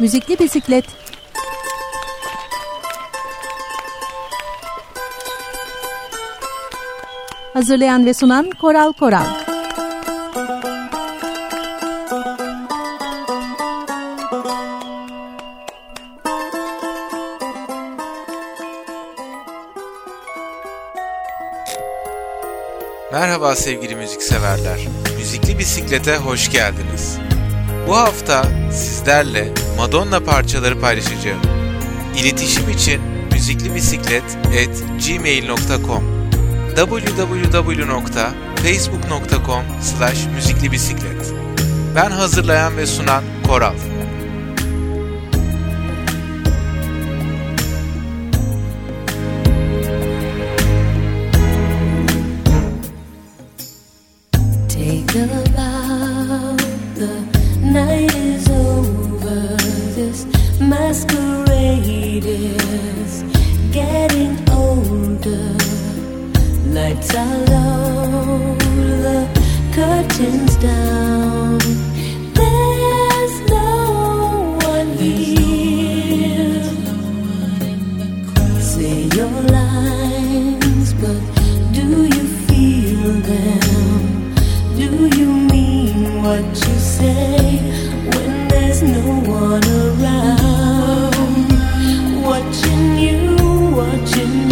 Müzikli bisiklet. Hazırlayan ve sunan Koral Koral. Merhaba sevgili müzikseverler. Müzikli Bisiklet'e hoş geldiniz. Bu hafta sizlerle Madonna parçaları paylaşacağım. İletişim için müziklibisiklet@gmail.com www.facebook.com slash müziklibisiklet Ben hazırlayan ve sunan Koral. watching you, watching you.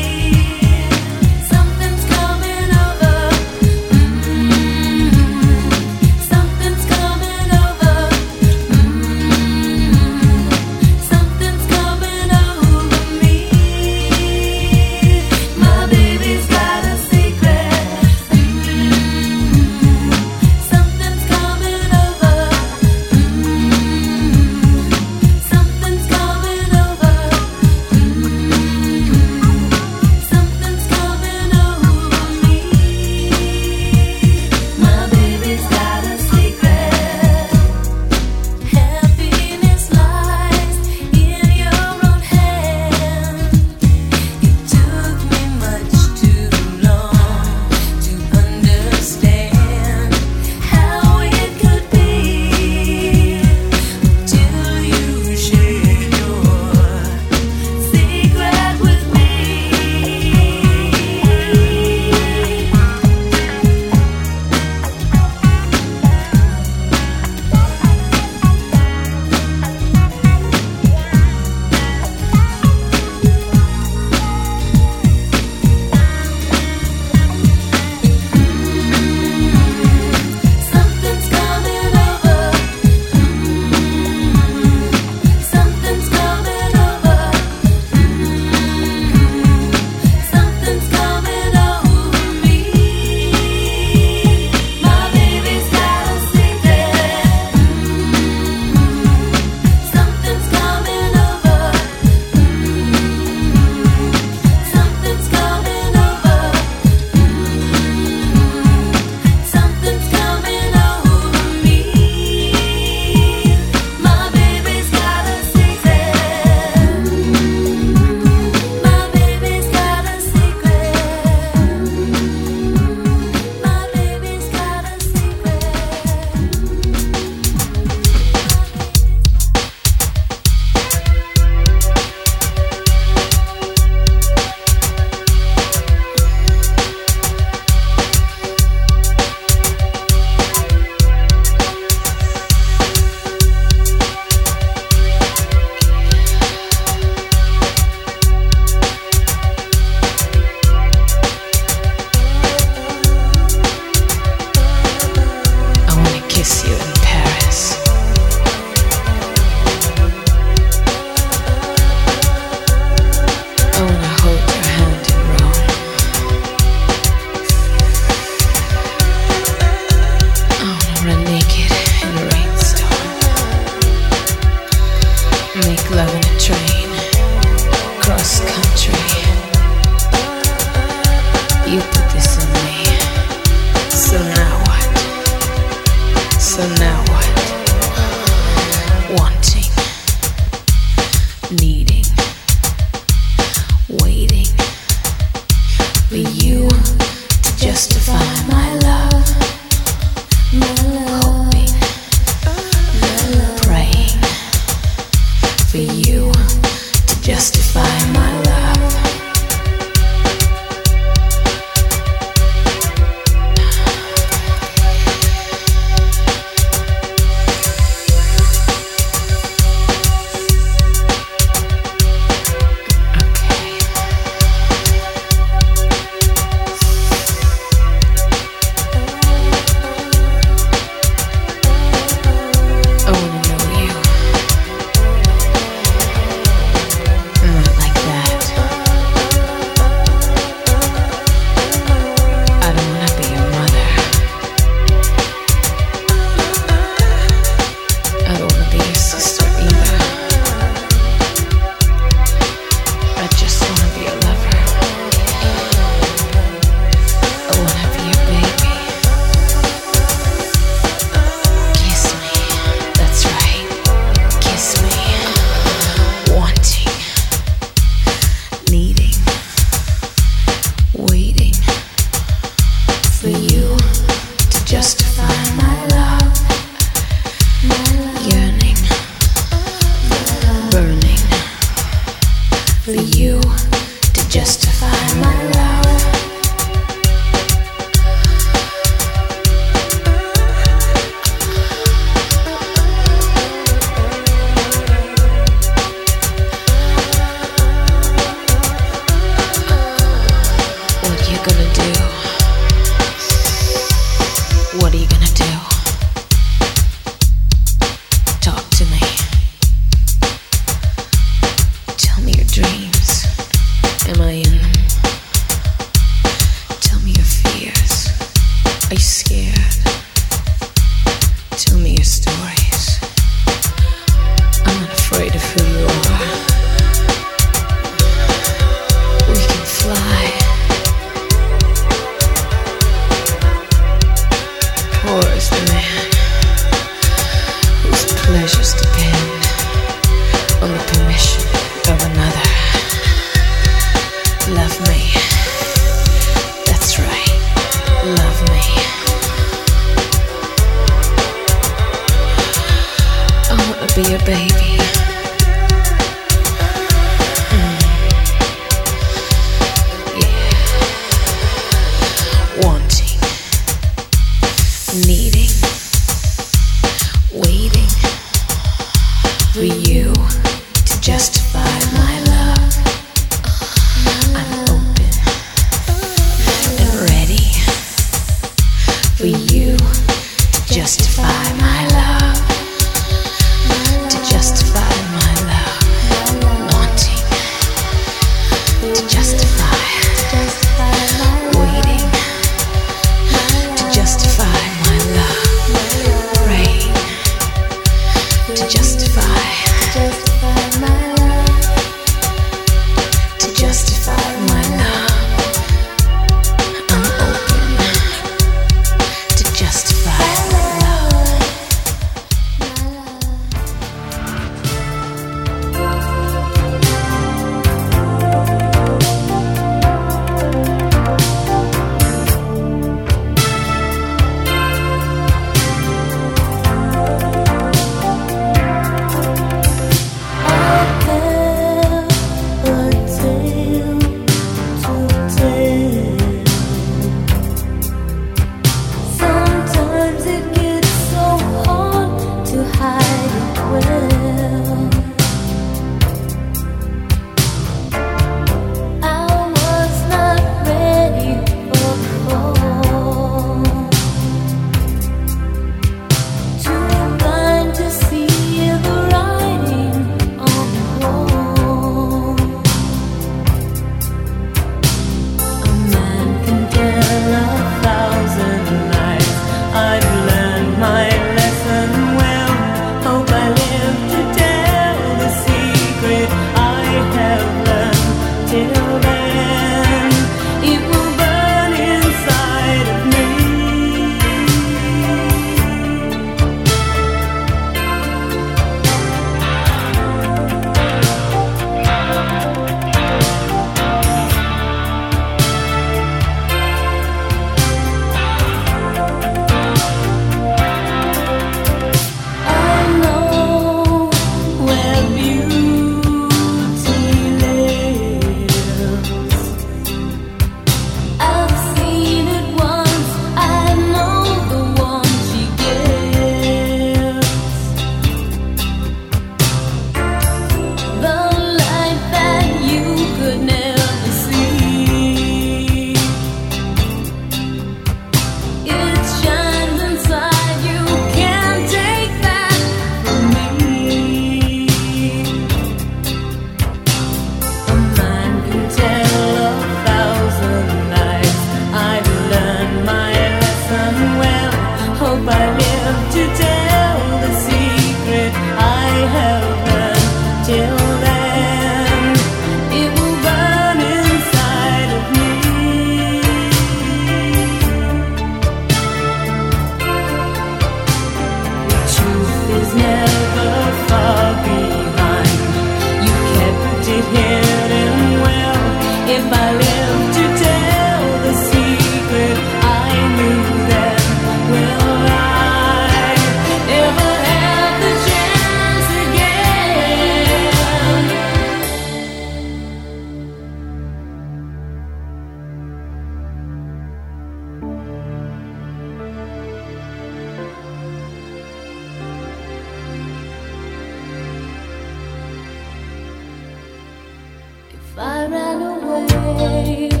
I ran away.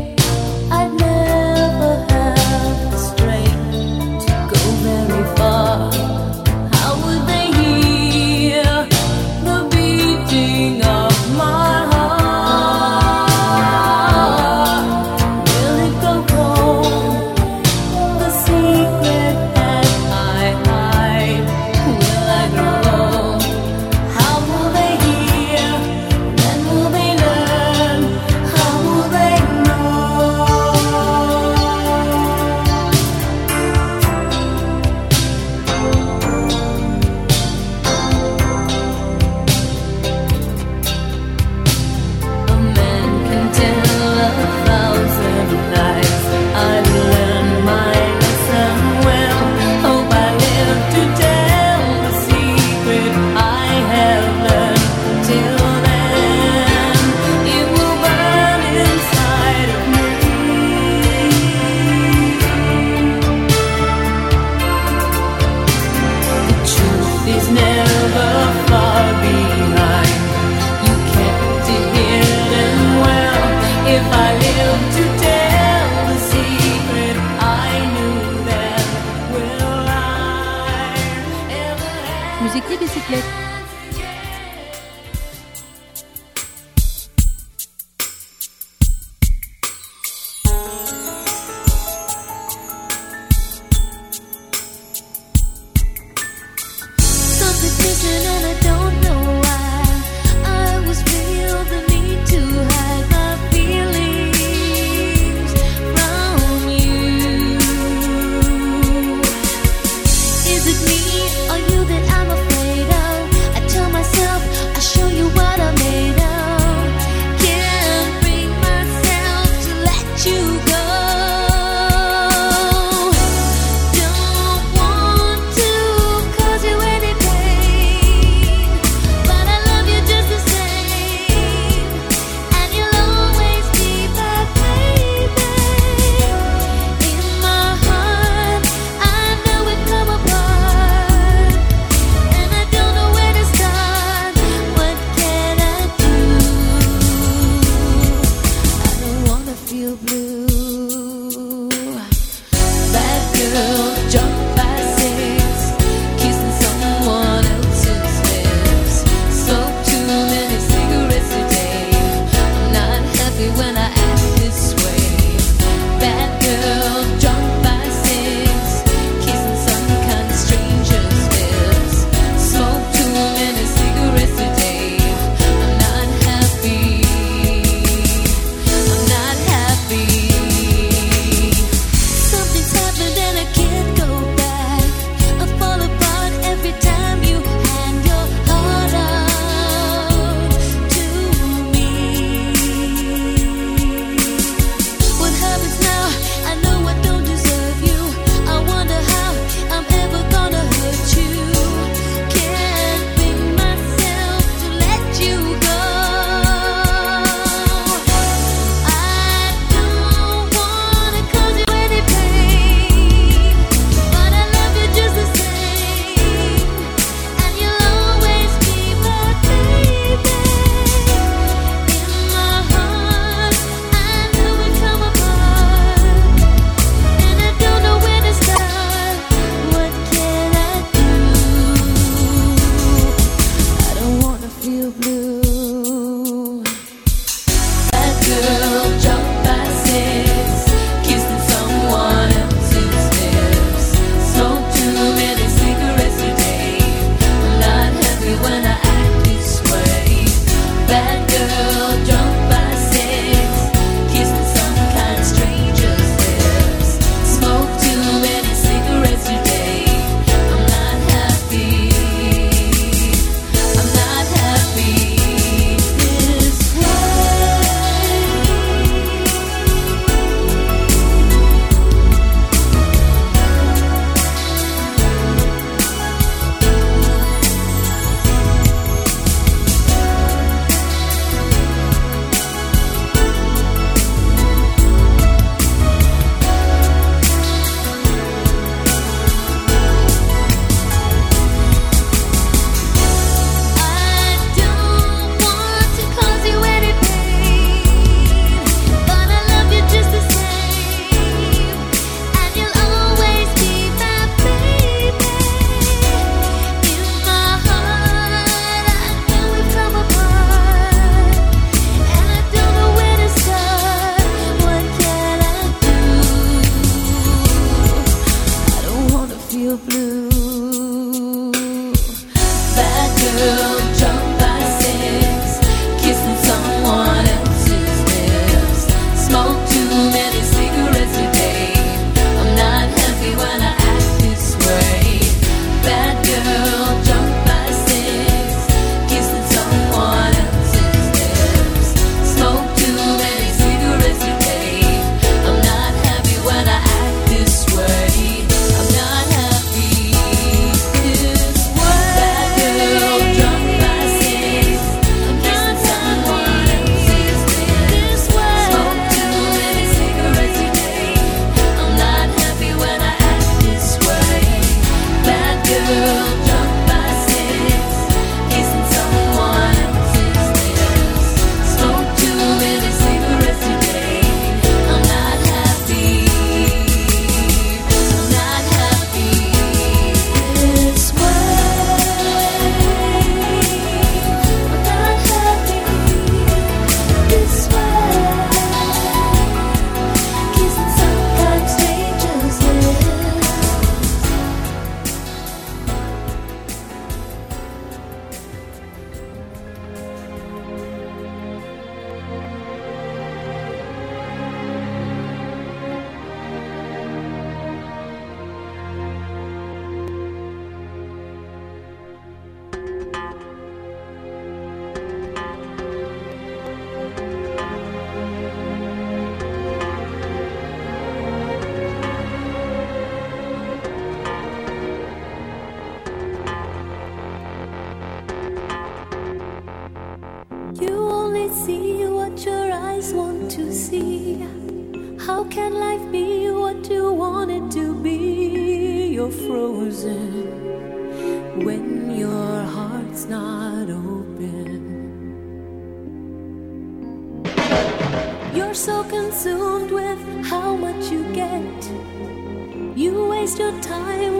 I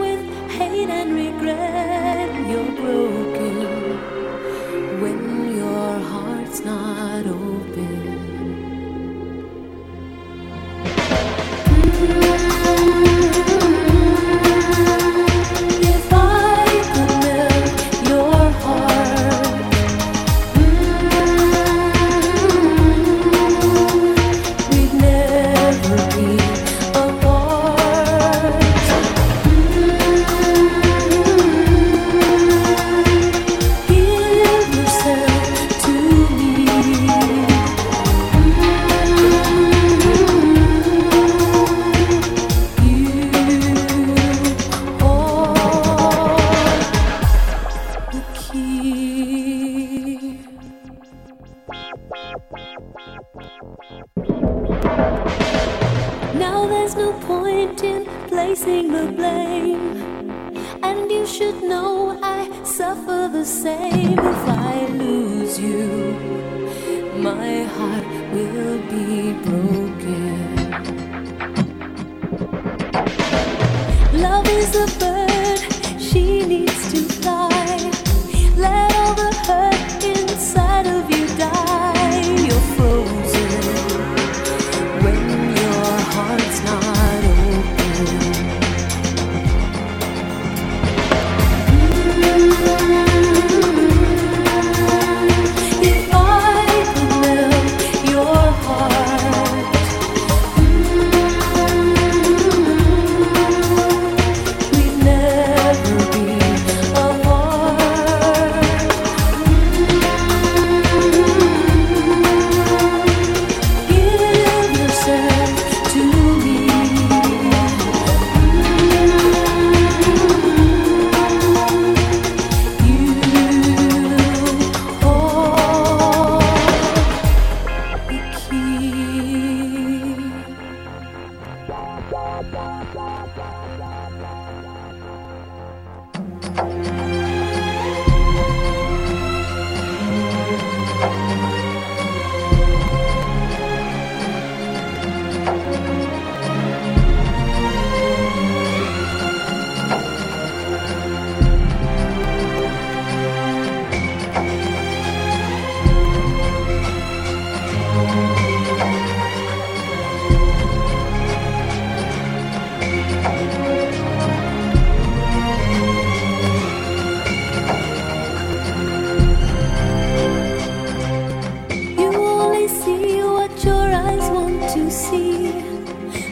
see?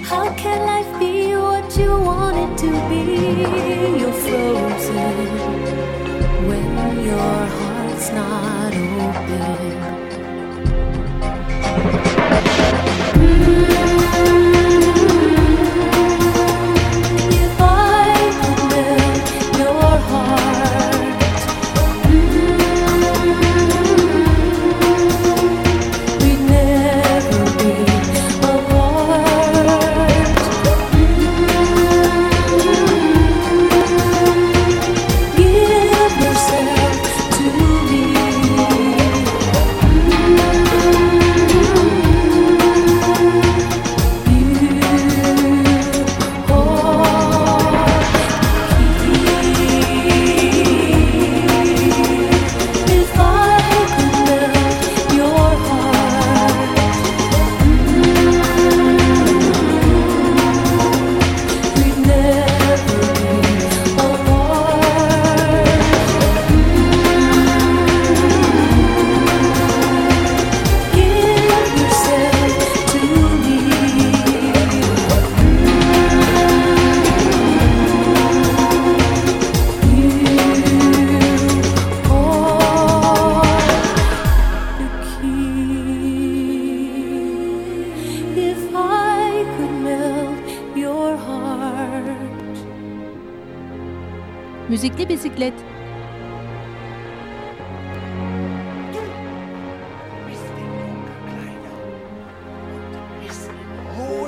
How can life be what you want it to be? You're frozen when your heart's not open.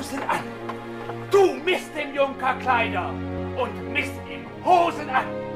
Hosen an. Du misst dem Junker Kleider und misst ihm Hosen an.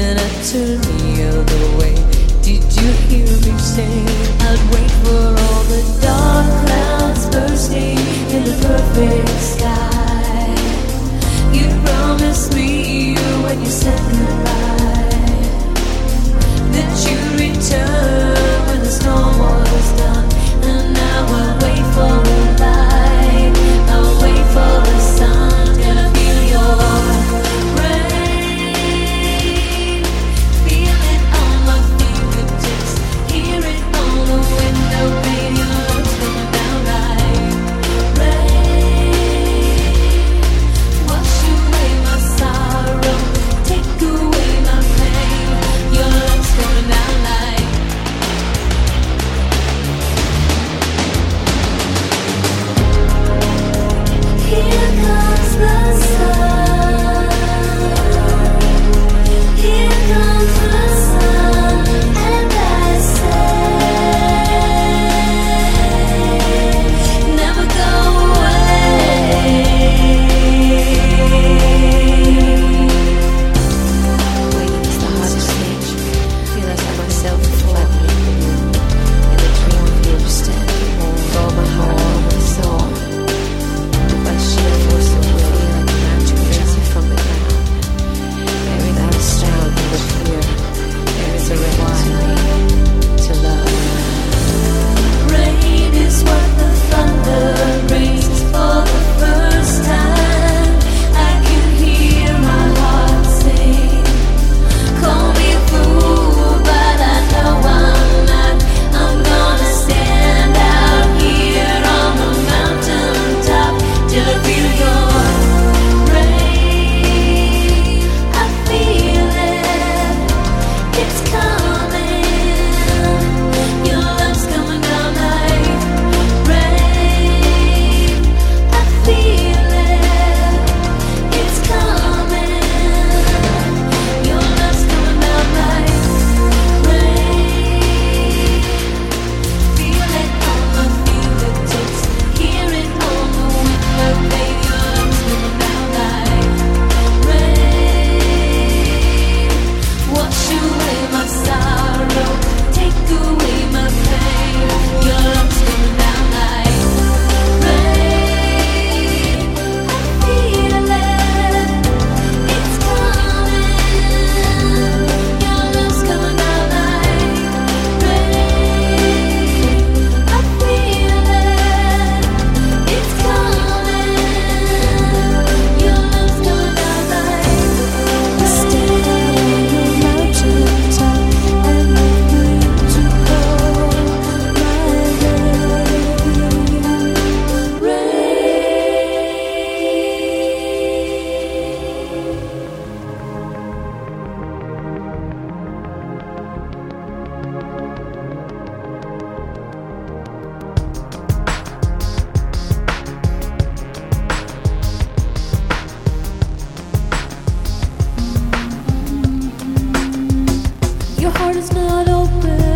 an attorney of the way. Did you hear me say I'd wait for all the dark clouds bursting in the perfect sky? You promised me when you said goodbye that you'd return when the storm was done. heart is not open.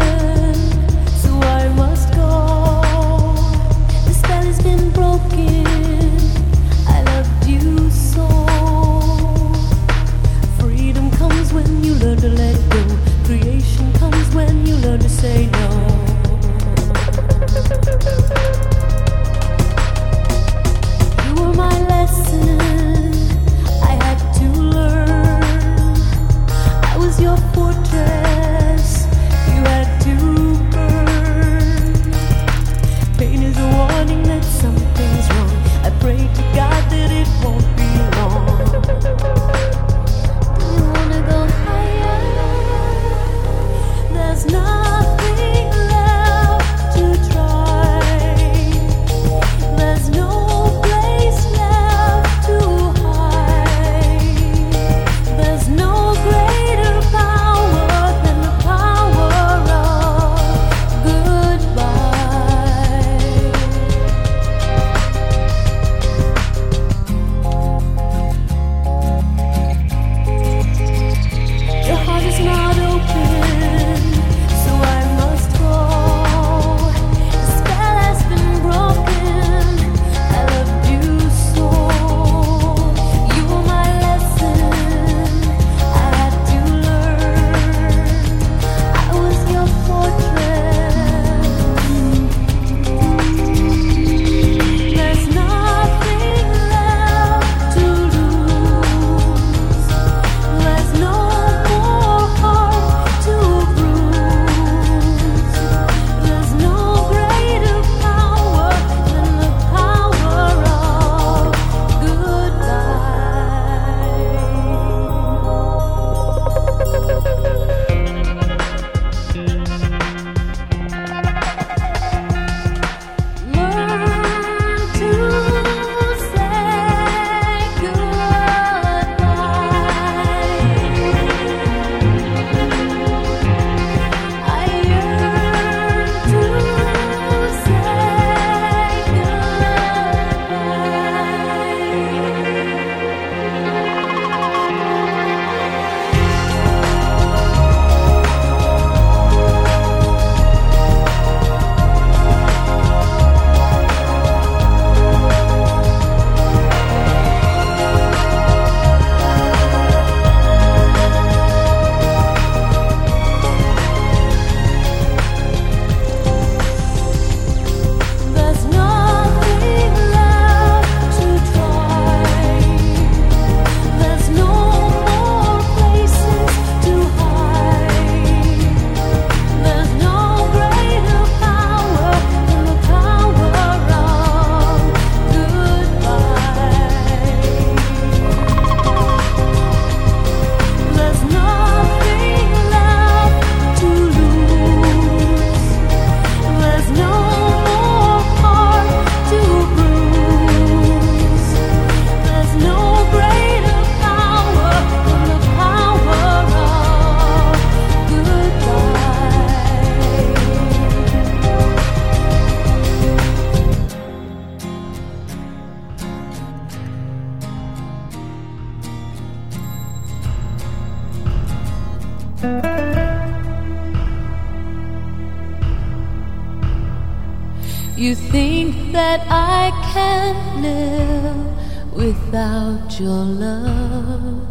I can't live without your love.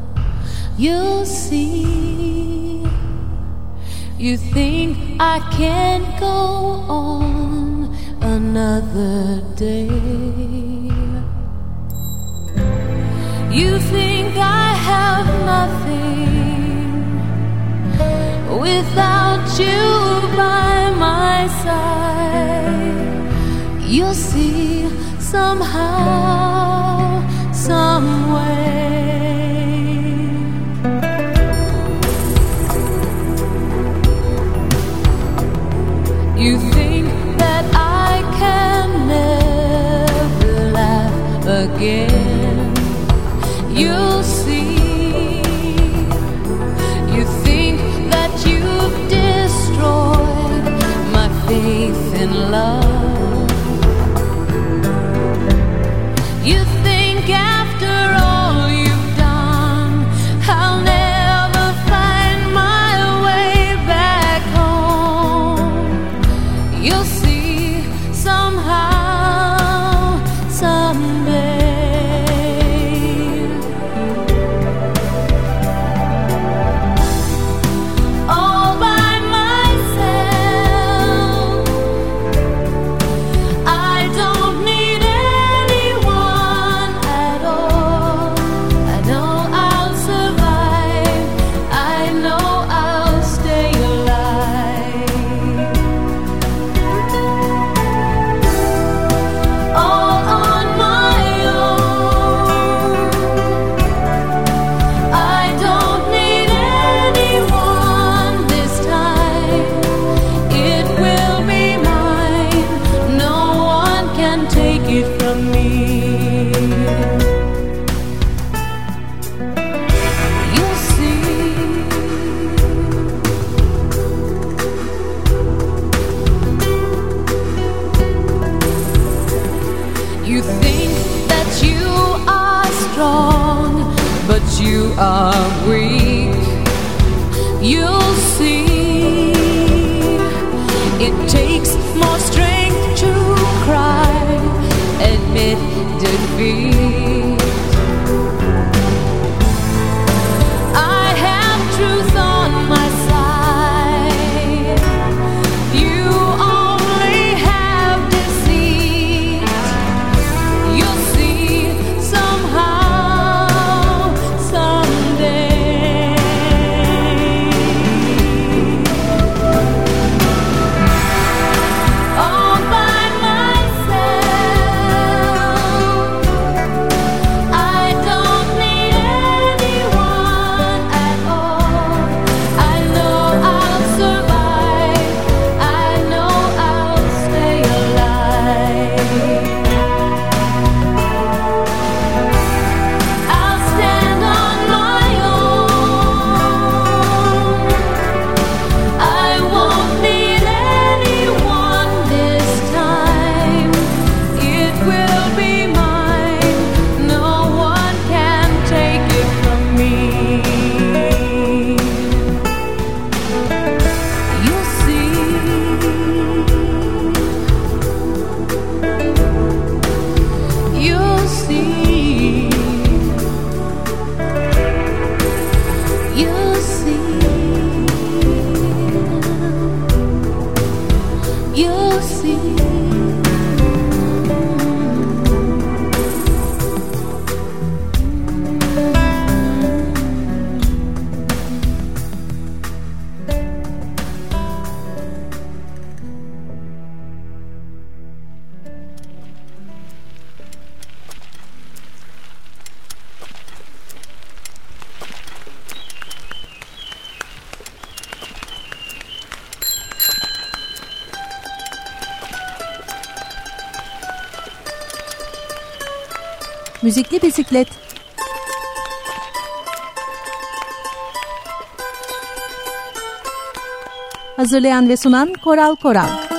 You'll see. You think I can't go on another day. You think I have nothing without you by my side you'll see somehow, some way. You think that I can never laugh again. You'll see. You think that you've destroyed my faith in love. Bisiklet. Hazırlayan ve sunan Koral Koral.